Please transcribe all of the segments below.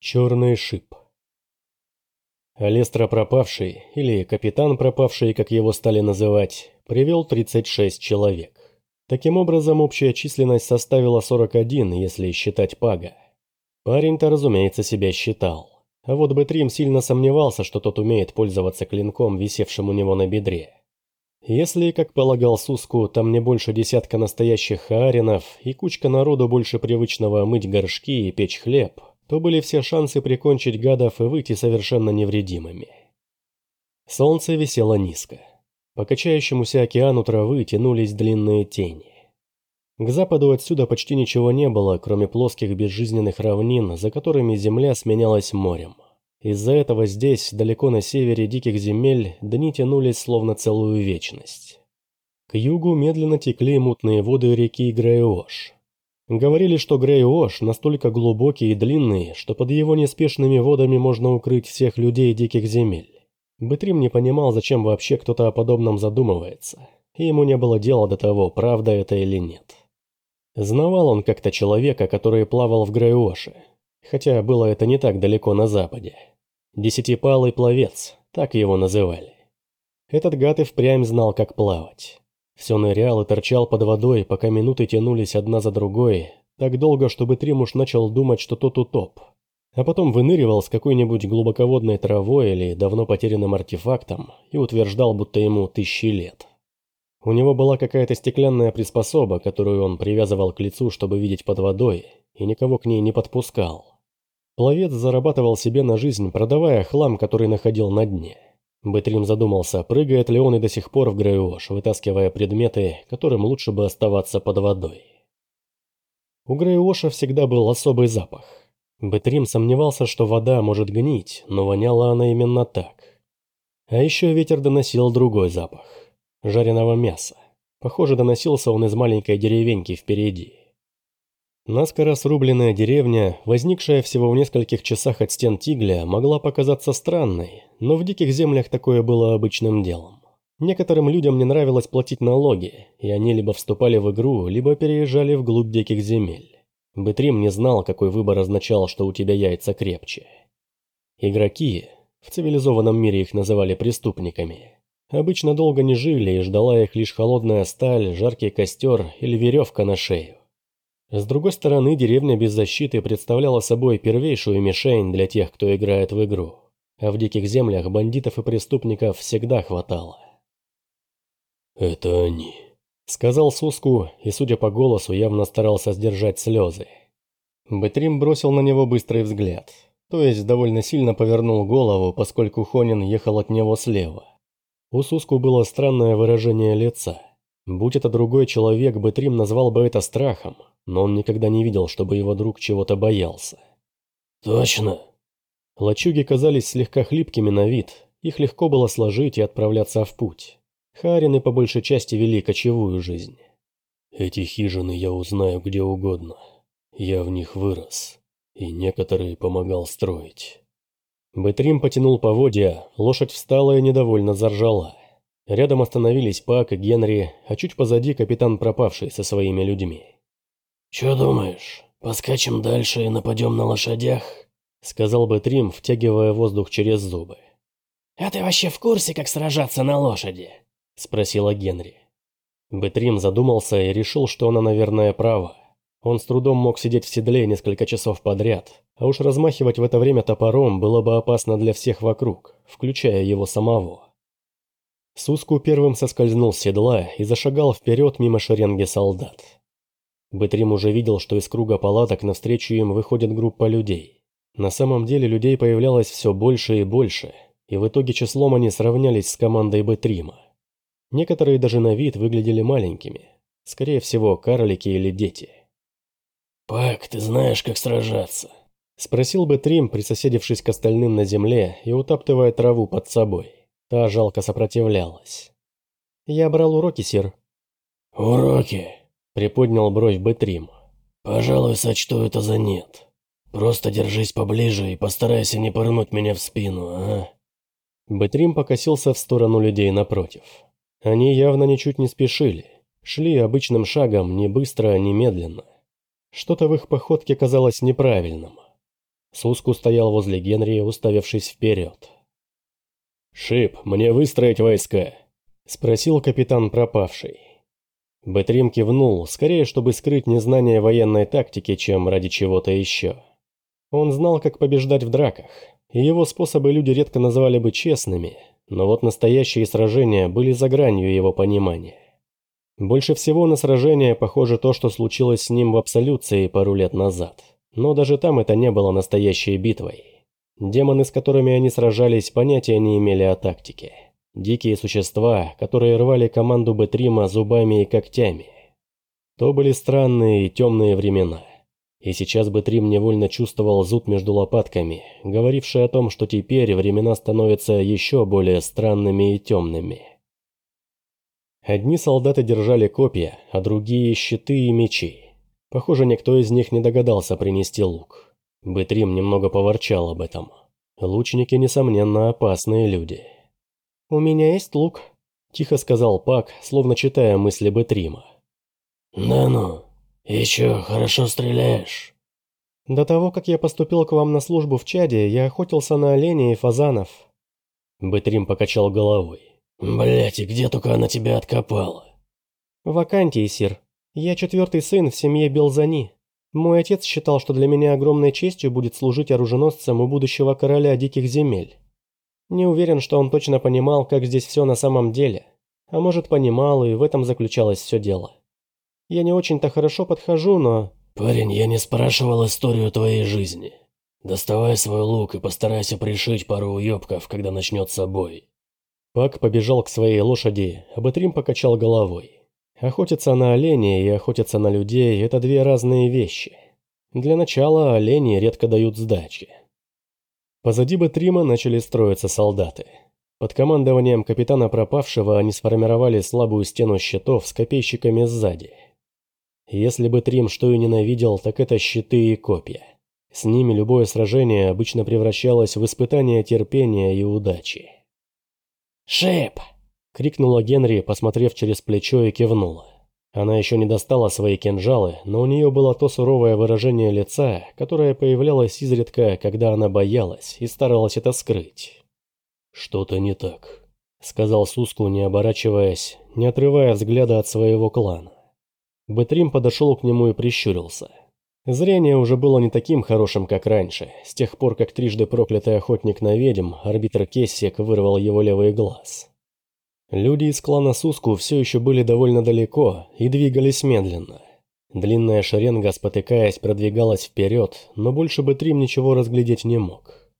Черный шип. Алестра пропавший, или капитан пропавший, как его стали называть, привел 36 человек. Таким образом, общая численность составила 41, если считать Пага. Парень-то, разумеется, себя считал. А вот Бэтрим сильно сомневался, что тот умеет пользоваться клинком, висевшим у него на бедре. Если, как полагал Суску, там не больше десятка настоящих хааринов и кучка народу больше привычного мыть горшки и печь хлеб, то были все шансы прикончить гадов и выйти совершенно невредимыми. Солнце висело низко. По качающемуся океану травы тянулись длинные тени. К западу отсюда почти ничего не было, кроме плоских безжизненных равнин, за которыми земля сменялась морем. Из-за этого здесь, далеко на севере диких земель, дни тянулись словно целую вечность. К югу медленно текли мутные воды реки Грейош, Говорили, что Грей-Ош настолько глубокий и длинный, что под его неспешными водами можно укрыть всех людей диких земель. Бытрим не понимал, зачем вообще кто-то о подобном задумывается, и ему не было дела до того, правда это или нет. Знавал он как-то человека, который плавал в Грей-Оше, хотя было это не так далеко на западе. Десятипалый пловец, так его называли. Этот гад и впрямь знал, как плавать. Все нырял и торчал под водой, пока минуты тянулись одна за другой, так долго, чтобы Тримуш начал думать, что тот утоп. А потом выныривал с какой-нибудь глубоководной травой или давно потерянным артефактом и утверждал, будто ему тысячи лет. У него была какая-то стеклянная приспособа, которую он привязывал к лицу, чтобы видеть под водой, и никого к ней не подпускал. Пловец зарабатывал себе на жизнь, продавая хлам, который находил на дне. Бэтрим задумался, прыгает ли он и до сих пор в Грейош, вытаскивая предметы, которым лучше бы оставаться под водой. У Грейоша всегда был особый запах. Бэтрим сомневался, что вода может гнить, но воняла она именно так. А еще ветер доносил другой запах – жареного мяса. Похоже, доносился он из маленькой деревеньки впереди. Наскоро срубленная деревня, возникшая всего в нескольких часах от стен Тигля, могла показаться странной, но в диких землях такое было обычным делом. Некоторым людям не нравилось платить налоги, и они либо вступали в игру, либо переезжали вглубь диких земель. Бэтрим не знал, какой выбор означал, что у тебя яйца крепче. Игроки, в цивилизованном мире их называли преступниками, обычно долго не жили и ждала их лишь холодная сталь, жаркий костер или веревка на шею. С другой стороны, деревня без защиты представляла собой первейшую мишень для тех, кто играет в игру. А в диких землях бандитов и преступников всегда хватало. «Это они», — сказал Суску, и, судя по голосу, явно старался сдержать слезы. Бэтрим бросил на него быстрый взгляд, то есть довольно сильно повернул голову, поскольку Хонин ехал от него слева. У Суску было странное выражение лица. Будь это другой человек, Бэтрим назвал бы это страхом, но он никогда не видел, чтобы его друг чего-то боялся. «Точно!» Лачуги казались слегка хлипкими на вид, их легко было сложить и отправляться в путь. Харины по большей части вели кочевую жизнь. «Эти хижины я узнаю где угодно. Я в них вырос, и некоторые помогал строить». Бэтрим потянул поводья, лошадь встала и недовольно заржала. Рядом остановились Пак и Генри, а чуть позади капитан пропавший со своими людьми. «Чё думаешь, поскачем дальше и нападем на лошадях?» Сказал бы Трим, втягивая воздух через зубы. «А ты вообще в курсе, как сражаться на лошади?» Спросила Генри. Бэтрим задумался и решил, что она, наверное, права. Он с трудом мог сидеть в седле несколько часов подряд, а уж размахивать в это время топором было бы опасно для всех вокруг, включая его самого. Суску первым соскользнул с седла и зашагал вперед мимо шеренги солдат. Бэтрим уже видел, что из круга палаток навстречу им выходит группа людей. На самом деле людей появлялось все больше и больше, и в итоге числом они сравнялись с командой Бэтрима. Некоторые даже на вид выглядели маленькими. Скорее всего, карлики или дети. «Пак, ты знаешь, как сражаться?» Спросил Бэтрим, присоседившись к остальным на земле и утаптывая траву под собой. Та жалко сопротивлялась. «Я брал уроки, сир». «Уроки?» Приподнял бровь Бэтрим. «Пожалуй, сочту это за нет. Просто держись поближе и постарайся не пырнуть меня в спину, а?» Бэтрим покосился в сторону людей напротив. Они явно ничуть не спешили. Шли обычным шагом, не быстро, не медленно. Что-то в их походке казалось неправильным. Суску стоял возле Генри, уставившись вперед. «Шип, мне выстроить войска?» – спросил капитан пропавший. Бэтрим кивнул, скорее, чтобы скрыть незнание военной тактики, чем ради чего-то еще. Он знал, как побеждать в драках, и его способы люди редко называли бы честными, но вот настоящие сражения были за гранью его понимания. Больше всего на сражение похоже то, что случилось с ним в Абсолюции пару лет назад. Но даже там это не было настоящей битвой. Демоны, с которыми они сражались, понятия не имели о тактике. Дикие существа, которые рвали команду Бетрима зубами и когтями. То были странные и темные времена. И сейчас Бэтрим невольно чувствовал зуд между лопатками, говоривший о том, что теперь времена становятся еще более странными и темными. Одни солдаты держали копья, а другие – щиты и мечи. Похоже, никто из них не догадался принести лук. Бэтрим немного поворчал об этом. Лучники, несомненно, опасные люди. «У меня есть лук», – тихо сказал Пак, словно читая мысли Бэтрима. «Да ну», «Еще хорошо стреляешь». До того, как я поступил к вам на службу в Чаде, я охотился на оленей и фазанов. Бэтрим покачал головой. Блять, и где только она тебя откопала? В сир. Я четвертый сын в семье Белзани. Мой отец считал, что для меня огромной честью будет служить оруженосцем у будущего короля диких земель. Не уверен, что он точно понимал, как здесь все на самом деле. А может, понимал, и в этом заключалось все дело. Я не очень-то хорошо подхожу, но... Парень, я не спрашивал историю твоей жизни. Доставай свой лук и постарайся пришить пару уёбков, когда начнется бой. Пак побежал к своей лошади, а Бэтрим покачал головой. Охотиться на оленей и охотиться на людей – это две разные вещи. Для начала олени редко дают сдачи. Позади Бэтрима начали строиться солдаты. Под командованием капитана пропавшего они сформировали слабую стену щитов с копейщиками сзади – если бы Трим что и ненавидел, так это щиты и копья. С ними любое сражение обычно превращалось в испытание терпения и удачи. «Шип!» – крикнула Генри, посмотрев через плечо и кивнула. Она еще не достала свои кинжалы, но у нее было то суровое выражение лица, которое появлялось изредка, когда она боялась и старалась это скрыть. «Что-то не так», – сказал Суску, не оборачиваясь, не отрывая взгляда от своего клана. Бэтрим подошел к нему и прищурился. Зрение уже было не таким хорошим, как раньше, с тех пор, как трижды проклятый охотник на ведьм, арбитр Кессик, вырвал его левый глаз. Люди из клана Суску все еще были довольно далеко и двигались медленно. Длинная шеренга, спотыкаясь, продвигалась вперед, но больше Бэтрим ничего разглядеть не мог.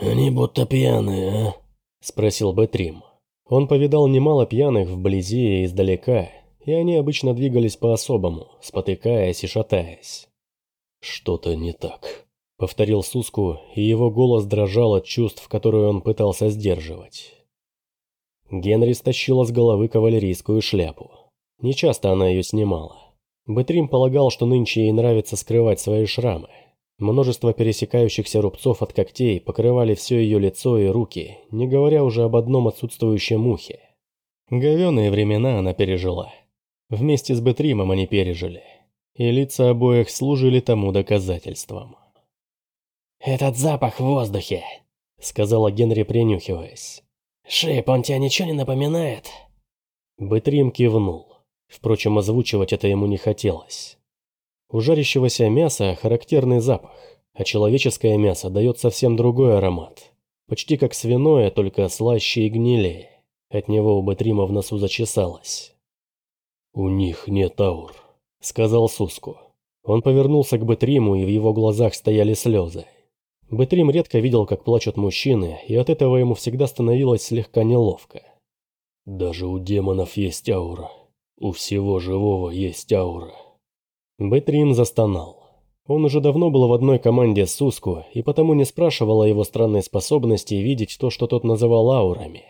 «Они будто пьяные, а?» – спросил Бэтрим. Он повидал немало пьяных вблизи и издалека, и они обычно двигались по-особому, спотыкаясь и шатаясь. «Что-то не так», — повторил Суску, и его голос дрожал от чувств, которые он пытался сдерживать. Генри стащила с головы кавалерийскую шляпу. Нечасто она ее снимала. Бэтрим полагал, что нынче ей нравится скрывать свои шрамы. Множество пересекающихся рубцов от когтей покрывали все ее лицо и руки, не говоря уже об одном отсутствующем ухе. Говеные времена она пережила. Вместе с Бетримом они пережили. И лица обоих служили тому доказательством. «Этот запах в воздухе», — сказала Генри, принюхиваясь. «Шип, он тебя ничего не напоминает?» Бэтрим кивнул. Впрочем, озвучивать это ему не хотелось. У жарящегося мяса характерный запах, а человеческое мясо дает совсем другой аромат. Почти как свиное, только слаще и гнилее. От него у Бэтрима в носу зачесалось. «У них нет аур», — сказал Суску. Он повернулся к Бетриму, и в его глазах стояли слезы. Бетрим редко видел, как плачут мужчины, и от этого ему всегда становилось слегка неловко. «Даже у демонов есть аура. У всего живого есть аура». Бетрим застонал. Он уже давно был в одной команде с Суску, и потому не спрашивал о его странной способности видеть то, что тот называл аурами.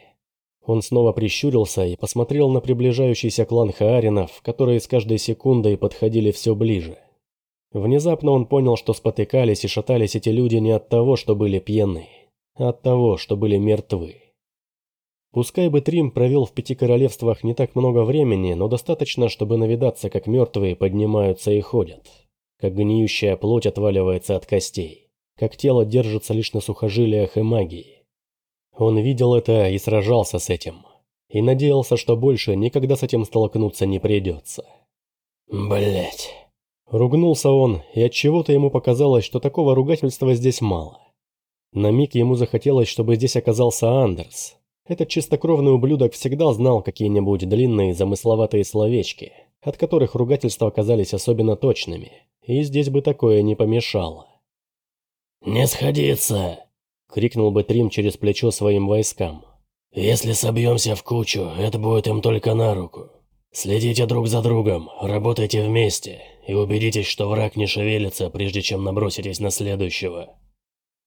Он снова прищурился и посмотрел на приближающийся клан Хааринов, которые с каждой секундой подходили все ближе. Внезапно он понял, что спотыкались и шатались эти люди не от того, что были пьяны, а от того, что были мертвы. Пускай бы Трим провел в пяти королевствах не так много времени, но достаточно, чтобы навидаться, как мертвые поднимаются и ходят, как гниющая плоть отваливается от костей, как тело держится лишь на сухожилиях и магии. Он видел это и сражался с этим, и надеялся, что больше никогда с этим столкнуться не придется. Блять. Ругнулся он, и от чего то ему показалось, что такого ругательства здесь мало. На миг ему захотелось, чтобы здесь оказался Андерс. Этот чистокровный ублюдок всегда знал какие-нибудь длинные замысловатые словечки, от которых ругательства оказались особенно точными, и здесь бы такое не помешало. «Не сходиться!» — крикнул бы Трим через плечо своим войскам. «Если собьемся в кучу, это будет им только на руку. Следите друг за другом, работайте вместе и убедитесь, что враг не шевелится, прежде чем наброситесь на следующего».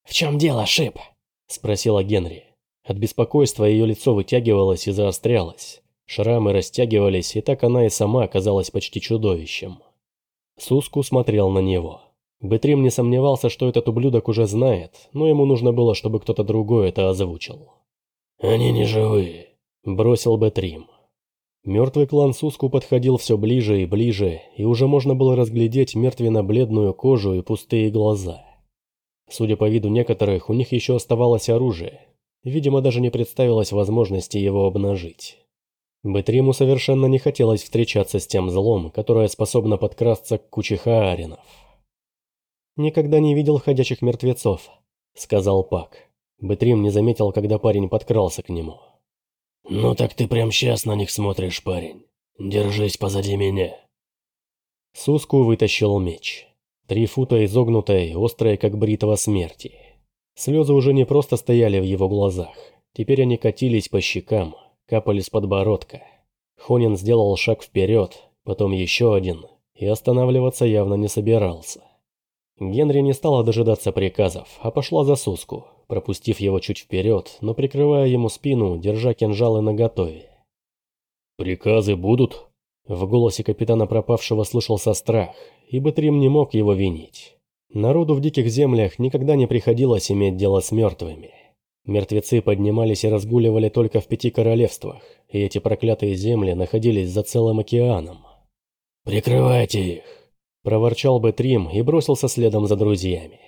«В чем дело, Шип?» – спросила Генри. От беспокойства ее лицо вытягивалось и заострялось. Шрамы растягивались, и так она и сама оказалась почти чудовищем. Суску смотрел на него. Бэтрим не сомневался, что этот ублюдок уже знает, но ему нужно было, чтобы кто-то другой это озвучил. «Они не живые», – бросил Бэтрим. Мертвый клан Суску подходил все ближе и ближе, и уже можно было разглядеть мертвенно-бледную кожу и пустые глаза. Судя по виду некоторых, у них еще оставалось оружие. Видимо, даже не представилось возможности его обнажить. Бетриму совершенно не хотелось встречаться с тем злом, которое способно подкрасться к куче хааринов. «Никогда не видел ходячих мертвецов», — сказал Пак. Бетрим не заметил, когда парень подкрался к нему. «Ну так ты прям сейчас на них смотришь, парень. Держись позади меня». Суску вытащил меч. Три фута изогнутой, острой, как бритва смерти. Слезы уже не просто стояли в его глазах. Теперь они катились по щекам, капали с подбородка. Хонин сделал шаг вперед, потом еще один, и останавливаться явно не собирался. Генри не стала дожидаться приказов, а пошла за Суску, пропустив его чуть вперед, но прикрывая ему спину, держа кинжалы наготове. «Приказы будут?» В голосе капитана пропавшего слышался страх, ибо Трим не мог его винить. Народу в диких землях никогда не приходилось иметь дело с мертвыми. Мертвецы поднимались и разгуливали только в пяти королевствах, и эти проклятые земли находились за целым океаном. «Прикрывайте их!» – проворчал бы Трим и бросился следом за друзьями.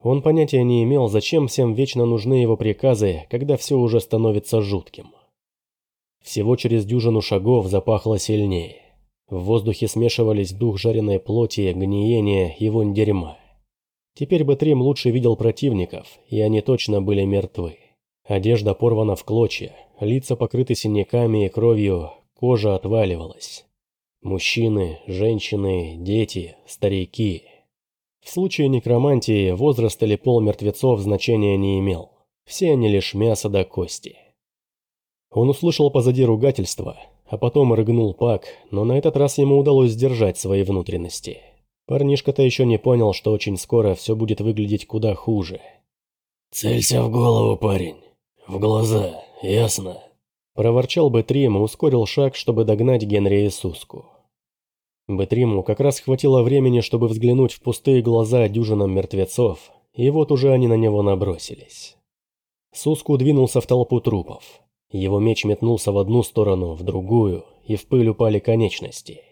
Он понятия не имел, зачем всем вечно нужны его приказы, когда все уже становится жутким. Всего через дюжину шагов запахло сильнее. В воздухе смешивались дух жареной плоти, гниения и вонь дерьма. Теперь бы Трим лучше видел противников, и они точно были мертвы. Одежда порвана в клочья, лица покрыты синяками и кровью, кожа отваливалась. Мужчины, женщины, дети, старики. В случае некромантии возраст или пол мертвецов значения не имел. Все они лишь мясо до кости. Он услышал позади ругательства, а потом рыгнул Пак, но на этот раз ему удалось сдержать свои внутренности. Парнишка-то еще не понял, что очень скоро все будет выглядеть куда хуже. «Целься в голову, парень. В глаза, ясно?» Проворчал Бэтрим и ускорил шаг, чтобы догнать Генри и Суску. Бэтриму как раз хватило времени, чтобы взглянуть в пустые глаза дюжинам мертвецов, и вот уже они на него набросились. Суску двинулся в толпу трупов. Его меч метнулся в одну сторону, в другую, и в пыль упали конечности.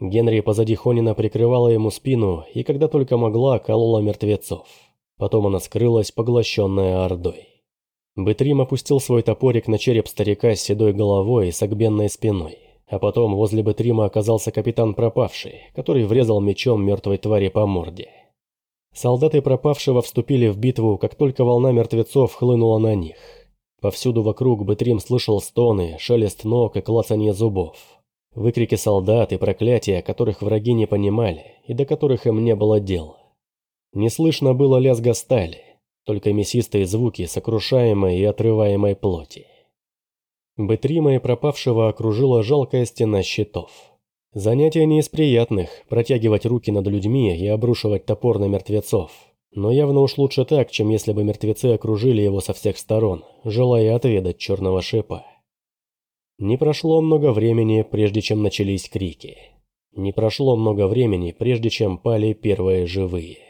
Генри позади Хонина прикрывала ему спину, и когда только могла, колола мертвецов. Потом она скрылась, поглощенная ордой. Бытрим опустил свой топорик на череп старика с седой головой и согбенной спиной. А потом возле Бэтрима оказался капитан пропавший, который врезал мечом мертвой твари по морде. Солдаты пропавшего вступили в битву, как только волна мертвецов хлынула на них. Повсюду вокруг Бэтрим слышал стоны, шелест ног и клацанье зубов. Выкрики солдат и проклятия, которых враги не понимали и до которых им не было дела. Не слышно было лязга стали, только мясистые звуки сокрушаемой и отрываемой плоти. Бэтрима и пропавшего окружила жалкая стена щитов. Занятие не из приятных – протягивать руки над людьми и обрушивать топор на мертвецов. Но явно уж лучше так, чем если бы мертвецы окружили его со всех сторон, желая отведать черного шипа. Не прошло много времени, прежде чем начались крики. Не прошло много времени, прежде чем пали первые живые.